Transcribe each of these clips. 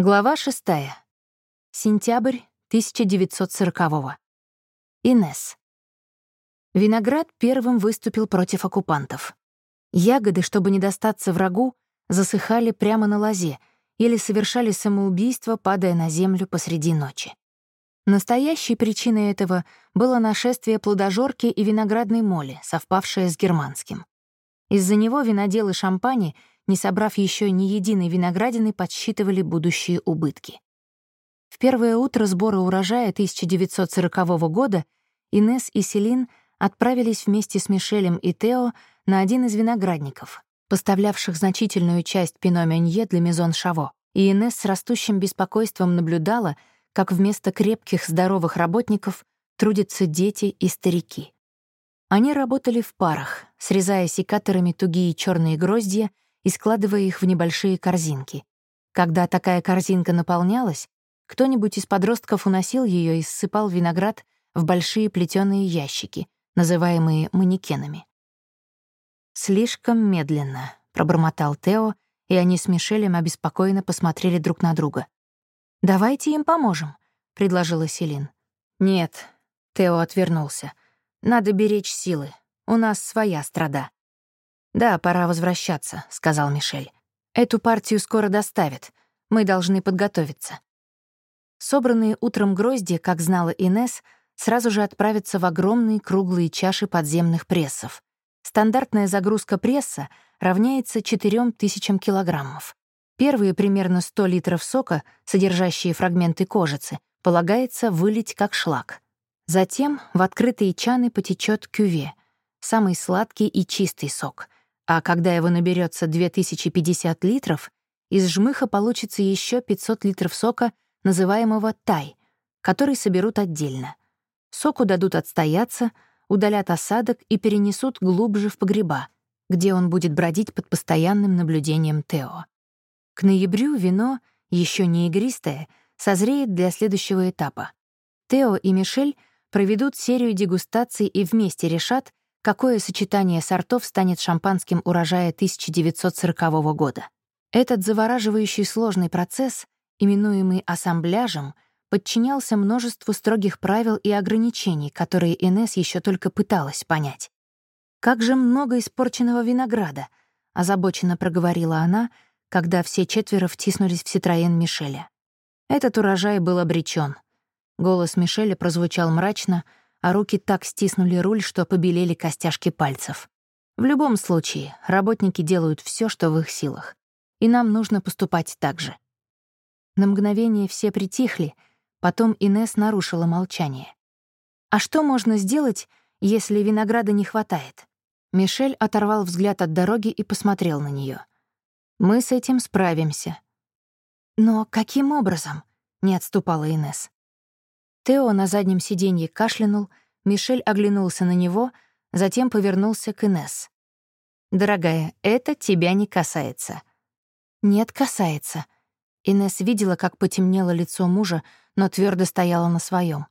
Глава 6. Сентябрь 1940-го. Инес. Виноград первым выступил против оккупантов. Ягоды, чтобы не достаться врагу, засыхали прямо на лозе или совершали самоубийство, падая на землю посреди ночи. Настоящей причиной этого было нашествие плодожорки и виноградной моли, совпавшее с германским. Из-за него виноделы шампани не собрав еще ни единой виноградины, подсчитывали будущие убытки. В первое утро сбора урожая 1940 года Инес и Селин отправились вместе с Мишелем и Тео на один из виноградников, поставлявших значительную часть пино для Мезон Шаво, и Инес с растущим беспокойством наблюдала, как вместо крепких, здоровых работников трудятся дети и старики. Они работали в парах, срезая секаторами тугие черные гроздья и складывая их в небольшие корзинки. Когда такая корзинка наполнялась, кто-нибудь из подростков уносил ее и ссыпал виноград в большие плетеные ящики, называемые манекенами. «Слишком медленно», — пробормотал Тео, и они с Мишелем обеспокоенно посмотрели друг на друга. «Давайте им поможем», — предложила Селин. «Нет», — Тео отвернулся. «Надо беречь силы. У нас своя страда». «Да, пора возвращаться», — сказал Мишель. «Эту партию скоро доставят. Мы должны подготовиться». Собранные утром грозди, как знала Инес, сразу же отправятся в огромные круглые чаши подземных прессов. Стандартная загрузка пресса равняется 4000 килограммов. Первые примерно 100 литров сока, содержащие фрагменты кожицы, полагается вылить как шлак. Затем в открытые чаны потечет кюве, самый сладкий и чистый сок — а когда его наберется 2050 литров, из жмыха получится еще 500 литров сока, называемого тай, который соберут отдельно. Соку дадут отстояться, удалят осадок и перенесут глубже в погреба, где он будет бродить под постоянным наблюдением Тео. К ноябрю вино, еще не игристое, созреет для следующего этапа. Тео и Мишель проведут серию дегустаций и вместе решат, какое сочетание сортов станет шампанским урожая 1940 года. Этот завораживающий сложный процесс, именуемый ассамбляжем, подчинялся множеству строгих правил и ограничений, которые Инес еще только пыталась понять. «Как же много испорченного винограда!» — озабоченно проговорила она, когда все четверо втиснулись в Ситроен Мишеля. Этот урожай был обречен. Голос Мишеля прозвучал мрачно — а руки так стиснули руль, что побелели костяшки пальцев. В любом случае, работники делают все, что в их силах. И нам нужно поступать так же. На мгновение все притихли, потом Инес нарушила молчание. «А что можно сделать, если винограда не хватает?» Мишель оторвал взгляд от дороги и посмотрел на нее. «Мы с этим справимся». «Но каким образом?» — не отступала Инес. Тео на заднем сиденье кашлянул, Мишель оглянулся на него, затем повернулся к Инес. «Дорогая, это тебя не касается». «Нет, касается». Инес видела, как потемнело лицо мужа, но твердо стояла на своем.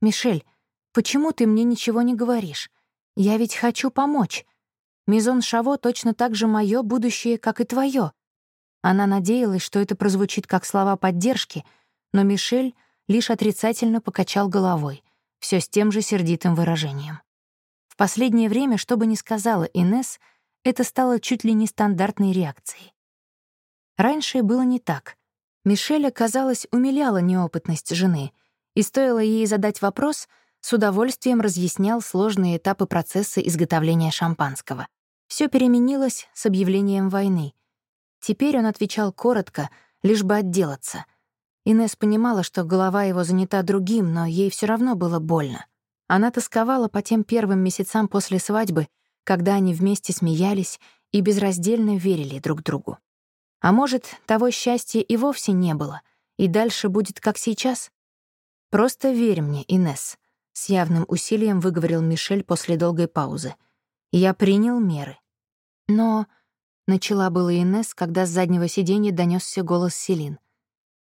«Мишель, почему ты мне ничего не говоришь? Я ведь хочу помочь. Мизон Шаво точно так же мое будущее, как и твое. Она надеялась, что это прозвучит как слова поддержки, но Мишель лишь отрицательно покачал головой, все с тем же сердитым выражением. В последнее время, что бы ни сказала Инес, это стало чуть ли не стандартной реакцией. Раньше было не так. Мишеля, казалось, умиляла неопытность жены, и стоило ей задать вопрос, с удовольствием разъяснял сложные этапы процесса изготовления шампанского. Все переменилось с объявлением войны. Теперь он отвечал коротко, лишь бы отделаться — Инес понимала, что голова его занята другим, но ей все равно было больно. Она тосковала по тем первым месяцам после свадьбы, когда они вместе смеялись и безраздельно верили друг другу. А может, того счастья и вовсе не было, и дальше будет как сейчас? «Просто верь мне, Инес», — с явным усилием выговорил Мишель после долгой паузы. «Я принял меры». «Но...» — начала было Инес, когда с заднего сиденья донесся голос Селин —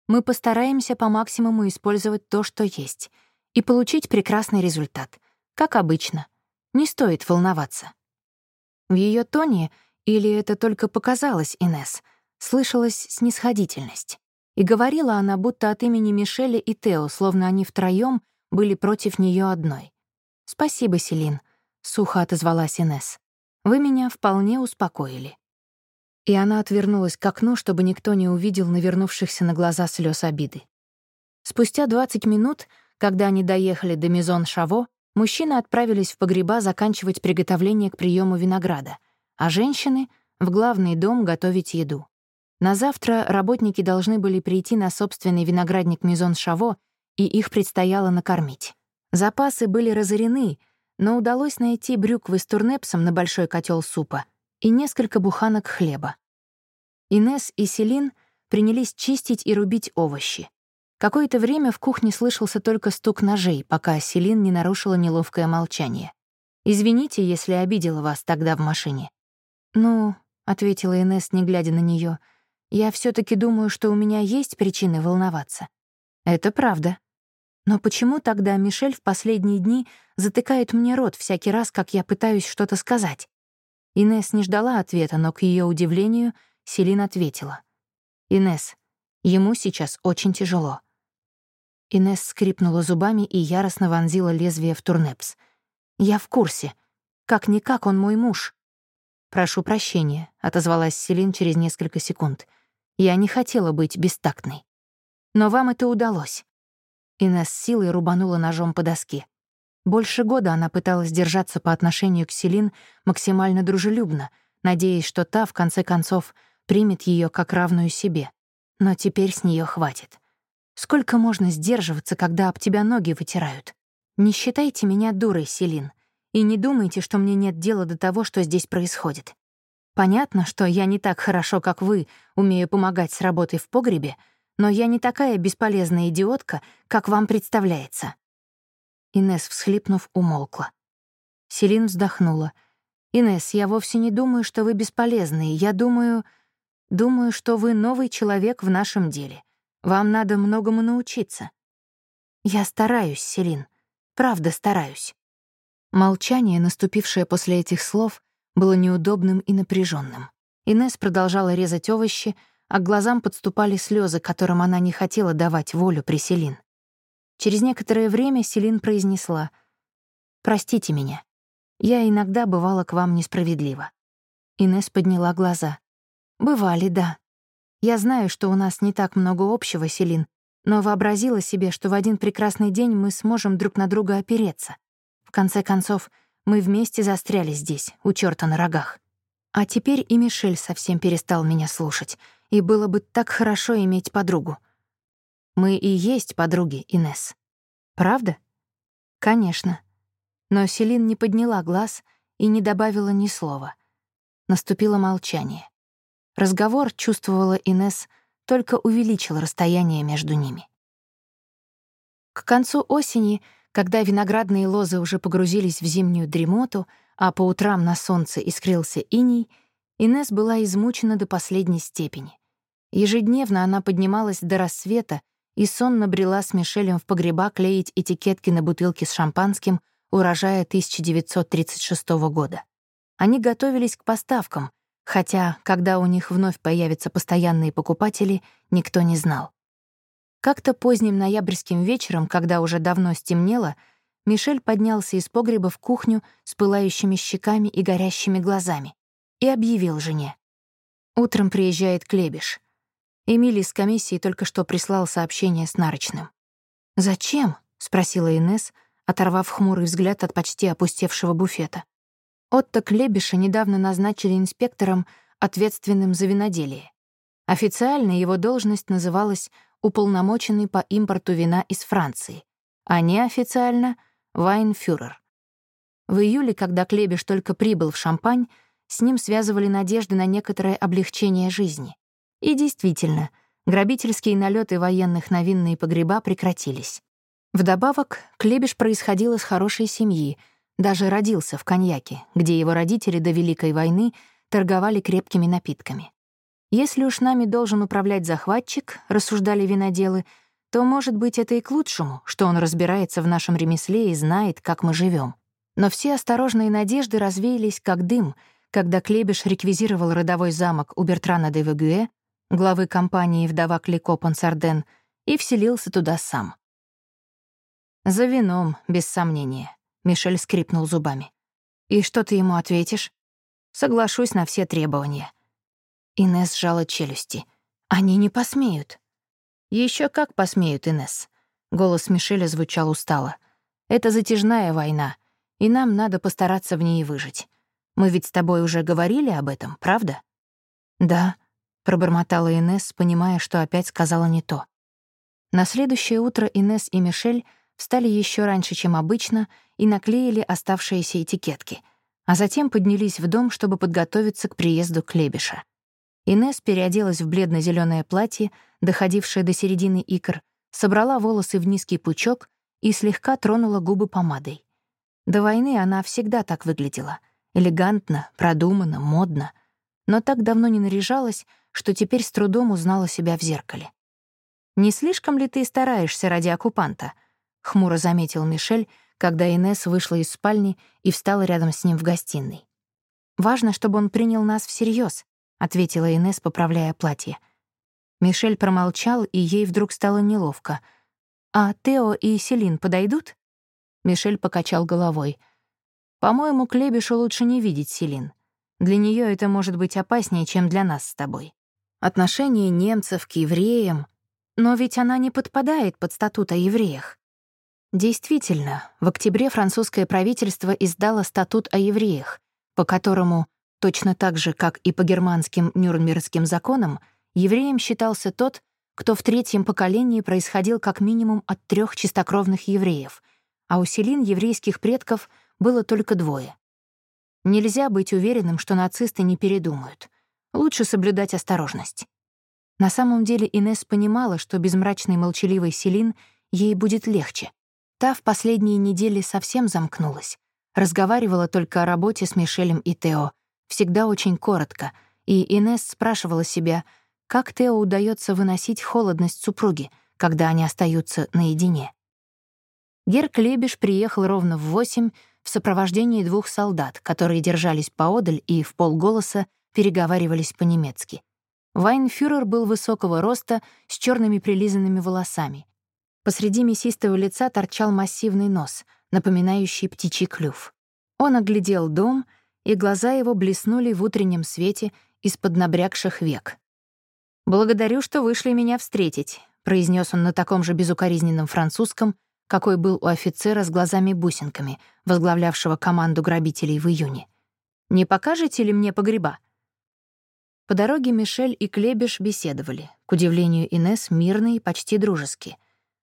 мы постараемся по максимуму использовать то, что есть, и получить прекрасный результат, как обычно. Не стоит волноваться. В ее тоне, или это только показалось Инес, слышалась снисходительность. И говорила она будто от имени Мишеля и Тео, словно они втроем были против нее одной. «Спасибо, Селин», — сухо отозвалась Инес. «Вы меня вполне успокоили». И она отвернулась к окну, чтобы никто не увидел навернувшихся на глаза слез обиды. Спустя 20 минут, когда они доехали до Мизон Шаво, мужчины отправились в погреба заканчивать приготовление к приему винограда, а женщины — в главный дом готовить еду. На завтра работники должны были прийти на собственный виноградник Мизон Шаво, и их предстояло накормить. Запасы были разорены, но удалось найти брюквы с турнепсом на большой котел супа и несколько буханок хлеба. Инес и Селин принялись чистить и рубить овощи. Какое-то время в кухне слышался только стук ножей, пока Селин не нарушила неловкое молчание. «Извините, если обидела вас тогда в машине». «Ну», — ответила Инес, не глядя на нее, «я все таки думаю, что у меня есть причины волноваться». «Это правда». «Но почему тогда Мишель в последние дни затыкает мне рот всякий раз, как я пытаюсь что-то сказать?» Инес не ждала ответа, но, к ее удивлению, Селин ответила. «Инес, ему сейчас очень тяжело. Инесс скрипнула зубами и яростно вонзила лезвие в турнепс. «Я в курсе. Как-никак он мой муж». «Прошу прощения», — отозвалась Селин через несколько секунд. «Я не хотела быть бестактной». «Но вам это удалось». Инесс силой рубанула ножом по доске. Больше года она пыталась держаться по отношению к Селин максимально дружелюбно, надеясь, что та, в конце концов, примет ее как равную себе. Но теперь с нее хватит. Сколько можно сдерживаться, когда об тебя ноги вытирают? Не считайте меня дурой, Селин, и не думайте, что мне нет дела до того, что здесь происходит. Понятно, что я не так хорошо, как вы, умею помогать с работой в погребе, но я не такая бесполезная идиотка, как вам представляется». Инес, всхлипнув, умолкла. Селин вздохнула. «Инесс, я вовсе не думаю, что вы бесполезные. Я думаю... Думаю, что вы новый человек в нашем деле. Вам надо многому научиться. Я стараюсь, Селин. Правда стараюсь. Молчание, наступившее после этих слов, было неудобным и напряженным. Инес продолжала резать овощи, а к глазам подступали слезы, которым она не хотела давать волю при Селин. Через некоторое время Селин произнесла «Простите меня. Я иногда бывала к вам несправедлива». Инес подняла глаза. «Бывали, да. Я знаю, что у нас не так много общего, Селин, но вообразила себе, что в один прекрасный день мы сможем друг на друга опереться. В конце концов, мы вместе застряли здесь, у чёрта на рогах. А теперь и Мишель совсем перестал меня слушать, и было бы так хорошо иметь подругу. Мы и есть подруги, Инес. Правда? Конечно. Но Селин не подняла глаз и не добавила ни слова. Наступило молчание. Разговор, чувствовала Инес, только увеличил расстояние между ними. К концу осени, когда виноградные лозы уже погрузились в зимнюю дремоту, а по утрам на солнце искрился иней, Инес была измучена до последней степени. Ежедневно она поднималась до рассвета и сонно брела с Мишелем в погреба клеить этикетки на бутылки с шампанским урожая 1936 года. Они готовились к поставкам, хотя, когда у них вновь появятся постоянные покупатели, никто не знал. Как-то поздним ноябрьским вечером, когда уже давно стемнело, Мишель поднялся из погреба в кухню с пылающими щеками и горящими глазами и объявил жене. Утром приезжает Клебиш. Эмилий с комиссии только что прислал сообщение с нарочным. «Зачем?» — спросила Инес, оторвав хмурый взгляд от почти опустевшего буфета. Отто Клебиша недавно назначили инспектором, ответственным за виноделие. Официально его должность называлась «уполномоченный по импорту вина из Франции», а неофициально — «вайнфюрер». В июле, когда Клебиш только прибыл в Шампань, с ним связывали надежды на некоторое облегчение жизни. И действительно, грабительские налеты военных на винные погреба прекратились. Вдобавок, Клебиш происходил из хорошей семьи — даже родился в коньяке, где его родители до Великой войны торговали крепкими напитками. Если уж нами должен управлять захватчик, рассуждали виноделы, то, может быть, это и к лучшему, что он разбирается в нашем ремесле и знает, как мы живем. Но все осторожные надежды развеялись как дым, когда Клебеш реквизировал родовой замок у Бертрана де Вегюэ, главы компании «Вдова Клико Пансарден», и вселился туда сам. «За вином, без сомнения», — Мишель скрипнул зубами. «И что ты ему ответишь?» «Соглашусь на все требования». Инесс сжала челюсти. «Они не посмеют». Еще как посмеют, Инесс. Голос Мишеля звучал устало. «Это затяжная война, и нам надо постараться в ней выжить. Мы ведь с тобой уже говорили об этом, правда?» «Да», — пробормотала Инесс, понимая, что опять сказала не то. На следующее утро Инесс и Мишель встали еще раньше, чем обычно, и наклеили оставшиеся этикетки, а затем поднялись в дом, чтобы подготовиться к приезду Клебиша. Инесс переоделась в бледно зеленое платье, доходившее до середины икр, собрала волосы в низкий пучок и слегка тронула губы помадой. До войны она всегда так выглядела. Элегантно, продуманно, модно — но так давно не наряжалась, что теперь с трудом узнала себя в зеркале. «Не слишком ли ты стараешься ради оккупанта?» — хмуро заметил Мишель, когда Инесс вышла из спальни и встала рядом с ним в гостиной. «Важно, чтобы он принял нас всерьез, ответила Инесс, поправляя платье. Мишель промолчал, и ей вдруг стало неловко. «А Тео и Селин подойдут?» Мишель покачал головой. «По-моему, Клебишу лучше не видеть Селин. Для нее это может быть опаснее, чем для нас с тобой. Отношение немцев к евреям... Но ведь она не подпадает под статут о евреях. Действительно, в октябре французское правительство издало статут о евреях, по которому, точно так же, как и по германским Нюрнбергским законам, евреем считался тот, кто в третьем поколении происходил как минимум от трех чистокровных евреев, а у селин еврейских предков было только двое. Нельзя быть уверенным, что нацисты не передумают. Лучше соблюдать осторожность. На самом деле Инесс понимала, что без мрачной молчаливой Селин ей будет легче. Та в последние недели совсем замкнулась. Разговаривала только о работе с Мишелем и Тео, всегда очень коротко, и Инесс спрашивала себя, как Тео удается выносить холодность супруги, когда они остаются наедине. Герк Лебеш приехал ровно в восемь, в сопровождении двух солдат, которые держались поодаль и в полголоса переговаривались по-немецки. Вайнфюрер был высокого роста, с черными прилизанными волосами. Посреди мясистого лица торчал массивный нос, напоминающий птичий клюв. Он оглядел дом, и глаза его блеснули в утреннем свете из-под набрякших век. «Благодарю, что вышли меня встретить», — произнес он на таком же безукоризненном французском, какой был у офицера с глазами-бусинками, возглавлявшего команду грабителей в июне. «Не покажете ли мне погреба?» По дороге Мишель и Клебеш беседовали, к удивлению Инес мирно и почти дружески.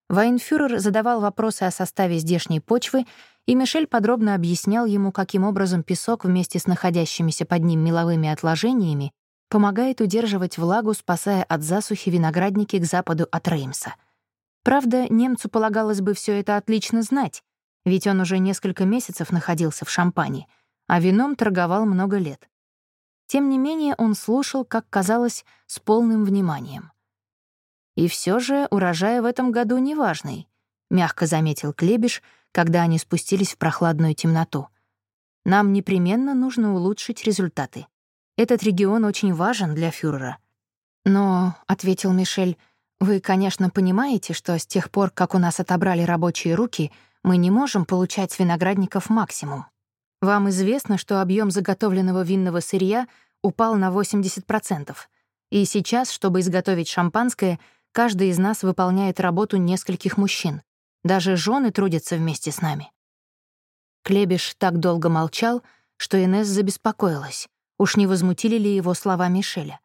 Вайнфюрер задавал вопросы о составе здешней почвы, и Мишель подробно объяснял ему, каким образом песок вместе с находящимися под ним меловыми отложениями помогает удерживать влагу, спасая от засухи виноградники к западу от Реймса — Правда, немцу полагалось бы все это отлично знать, ведь он уже несколько месяцев находился в Шампане, а вином торговал много лет. Тем не менее, он слушал, как казалось, с полным вниманием. «И все же урожай в этом году неважный», — мягко заметил Клебиш, когда они спустились в прохладную темноту. «Нам непременно нужно улучшить результаты. Этот регион очень важен для фюрера». «Но», — ответил Мишель, — вы, конечно, понимаете, что с тех пор, как у нас отобрали рабочие руки, мы не можем получать виноградников максимум. Вам известно, что объем заготовленного винного сырья упал на 80%. И сейчас, чтобы изготовить шампанское, каждый из нас выполняет работу нескольких мужчин. Даже жены трудятся вместе с нами. Клебиш так долго молчал, что Инесс забеспокоилась. Уж не возмутили ли его слова Мишеля?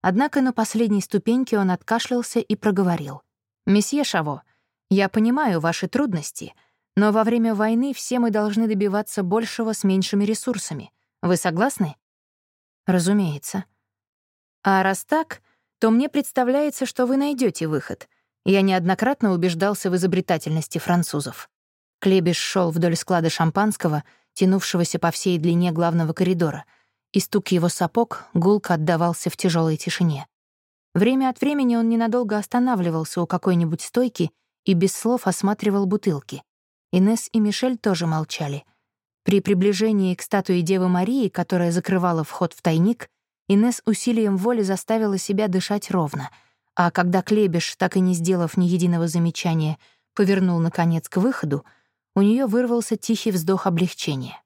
Однако на последней ступеньке он откашлялся и проговорил. «Месье Шаво, я понимаю ваши трудности, но во время войны все мы должны добиваться большего с меньшими ресурсами. Вы согласны?» «Разумеется». «А раз так, то мне представляется, что вы найдете выход. Я неоднократно убеждался в изобретательности французов». Клебиш шел вдоль склада шампанского, тянувшегося по всей длине главного коридора — и стук его сапог гулко отдавался в тяжелой тишине. Время от времени он ненадолго останавливался у какой-нибудь стойки и без слов осматривал бутылки. Инес и Мишель тоже молчали. При приближении к статуе Девы Марии, которая закрывала вход в тайник, Инес усилием воли заставила себя дышать ровно, а когда Клебеш, так и не сделав ни единого замечания, повернул, наконец, к выходу, у нее вырвался тихий вздох облегчения.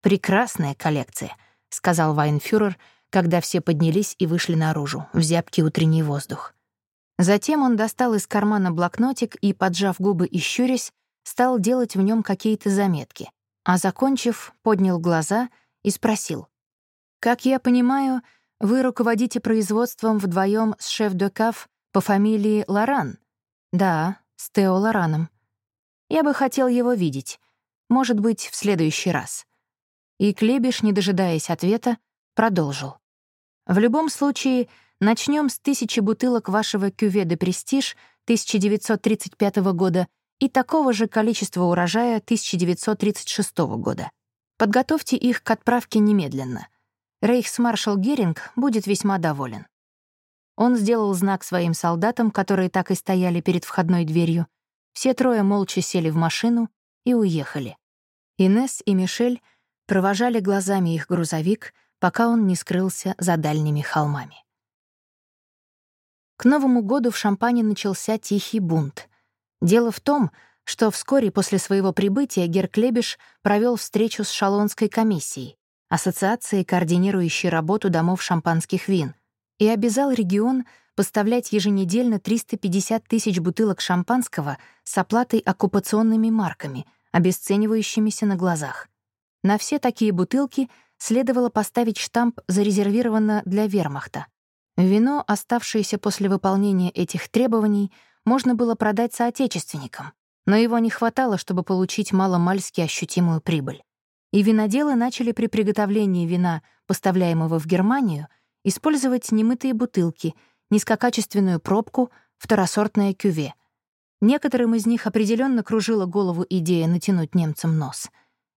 «Прекрасная коллекция», — сказал Вайнфюрер, когда все поднялись и вышли наружу, в зябкий утренний воздух. Затем он достал из кармана блокнотик и, поджав губы и щурясь, стал делать в нем какие-то заметки, а, закончив, поднял глаза и спросил. «Как я понимаю, вы руководите производством вдвоем с шеф-де-каф по фамилии Лоран?» «Да, с Тео Лораном. Я бы хотел его видеть. Может быть, в следующий раз». И Клебиш, не дожидаясь ответа, продолжил. «В любом случае, начнем с тысячи бутылок вашего «Кюве де Престиж» 1935 года и такого же количества урожая 1936 года. Подготовьте их к отправке немедленно. Рейхсмаршал Геринг будет весьма доволен. Он сделал знак своим солдатам, которые так и стояли перед входной дверью. Все трое молча сели в машину и уехали. Инес и Мишель провожали глазами их грузовик, пока он не скрылся за дальними холмами. К Новому году в Шампане начался тихий бунт. Дело в том, что вскоре после своего прибытия Герклебиш провел встречу с Шалонской комиссией, ассоциацией, координирующей работу домов шампанских вин, и обязал регион поставлять еженедельно 350 тысяч бутылок шампанского с оплатой оккупационными марками, обесценивающимися на глазах. На все такие бутылки следовало поставить штамп «Зарезервировано для вермахта». Вино, оставшееся после выполнения этих требований, можно было продать соотечественникам, но его не хватало, чтобы получить маломальски ощутимую прибыль. И виноделы начали при приготовлении вина, поставляемого в Германию, использовать немытые бутылки, низкокачественную пробку, второсортное кюве. Некоторым из них определенно кружила голову идея натянуть немцам нос.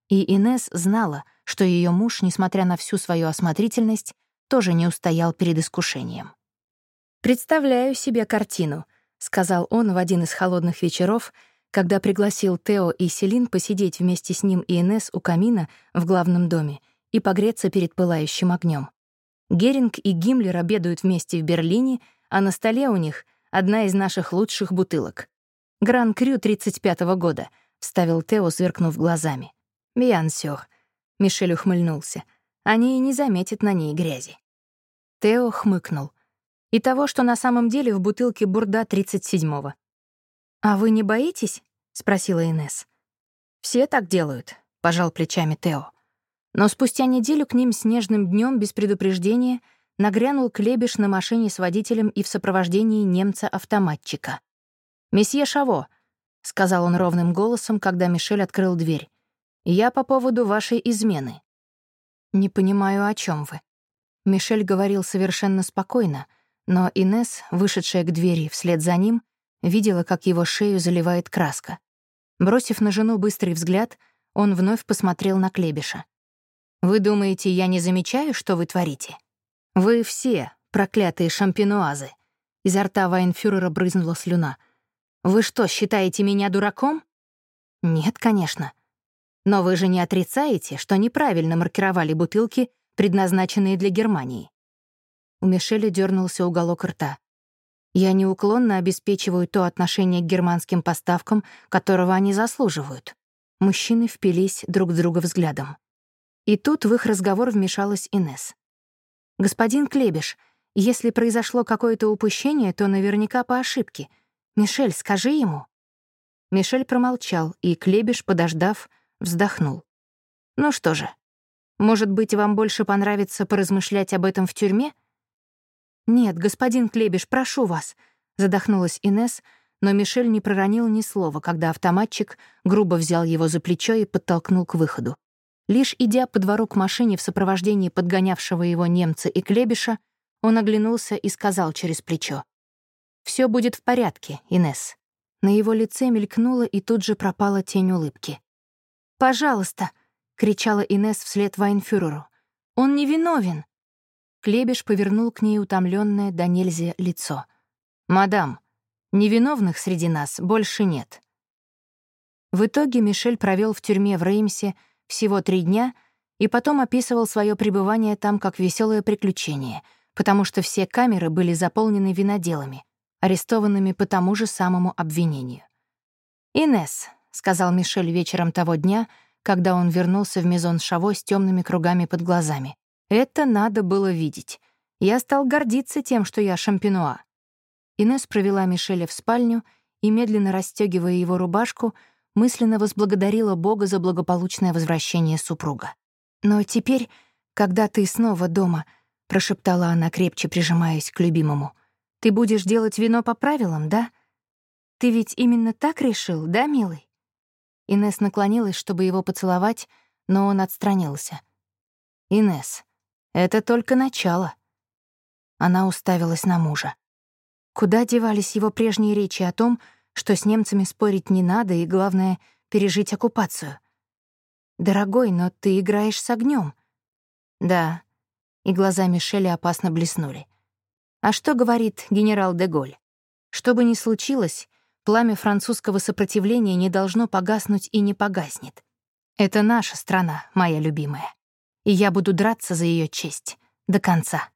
И Инес знала, что ее муж, несмотря на всю свою осмотрительность, тоже не устоял перед искушением. «Представляю себе картину», — сказал он в один из холодных вечеров, когда пригласил Тео и Селин посидеть вместе с ним и Инес у камина в главном доме и погреться перед пылающим огнем. Геринг и Гиммлер обедают вместе в Берлине, а на столе у них одна из наших лучших бутылок. «Гран-крю 35-го года», — вставил Тео, сверкнув глазами. «Бьян сёр», — Мишель ухмыльнулся. «Они и не заметят на ней грязи». Тео хмыкнул и того, что на самом деле в бутылке бурда 37-го. «А вы не боитесь?» — спросила Инес. «Все так делают», — пожал плечами Тео. Но спустя неделю к ним снежным днем без предупреждения нагрянул Клебиш на машине с водителем и в сопровождении немца-автоматчика. «Месье Шаво», — сказал он ровным голосом, когда Мишель открыл дверь, «я по поводу вашей измены». «Не понимаю, о чем вы». Мишель говорил совершенно спокойно, но Инес, вышедшая к двери вслед за ним, видела, как его шею заливает краска. Бросив на жену быстрый взгляд, он вновь посмотрел на Клебиша. «Вы думаете, я не замечаю, что вы творите? Вы все проклятые шампинуазы!» Изо рта Вайнфюрера брызнула слюна. «Вы что, считаете меня дураком?» «Нет, конечно. Но вы же не отрицаете, что неправильно маркировали бутылки, предназначенные для Германии. У Мишеля дернулся уголок рта. Я неуклонно обеспечиваю то отношение к германским поставкам, которого они заслуживают. Мужчины впились друг в друга взглядом. И тут в их разговор вмешалась Инес. «Господин Клебиш, если произошло какое-то упущение, то наверняка по ошибке. Мишель, скажи ему». Мишель промолчал, и Клебиш, подождав, вздохнул. «Ну что же, может быть, вам больше понравится поразмышлять об этом в тюрьме?» «Нет, господин Клебиш, прошу вас», — задохнулась Инес, но Мишель не проронил ни слова, когда автоматчик грубо взял его за плечо и подтолкнул к выходу. Лишь идя по двору к машине в сопровождении подгонявшего его немца и Клебиша, он оглянулся и сказал через плечо. «Все будет в порядке, Инес». На его лице мелькнула и тут же пропала тень улыбки. «Пожалуйста», — кричала Инес вслед Вайнфюреру. «Он невиновен». Клебеш повернул к ней утомленное до нельзя лицо. «Мадам, невиновных среди нас больше нет». В итоге Мишель провел в тюрьме в Реймсе всего три дня и потом описывал свое пребывание там как веселое приключение, потому что все камеры были заполнены виноделами, арестованными по тому же самому обвинению. «Инесс», — сказал Мишель вечером того дня, когда он вернулся в Мезон Шаво с темными кругами под глазами. «Это надо было видеть. Я стал гордиться тем, что я шампинуа». Инесс провела Мишеля в спальню и, медленно расстегивая его рубашку, мысленно возблагодарила Бога за благополучное возвращение супруга. «Но теперь, когда ты снова дома», — прошептала она, крепче прижимаясь к любимому, «ты будешь делать вино по правилам, да? Ты ведь именно так решил, да, милый?» Инес наклонилась, чтобы его поцеловать, но он отстранился. «Инес, это только начало». Она уставилась на мужа. Куда девались его прежние речи о том, что с немцами спорить не надо и, главное, пережить оккупацию? «Дорогой, но ты играешь с огнем. «Да». И глаза Мишеля опасно блеснули. «А что говорит генерал де Голь? Что бы ни случилось, пламя французского сопротивления не должно погаснуть и не погаснет. Это наша страна, моя любимая. И я буду драться за ее честь до конца».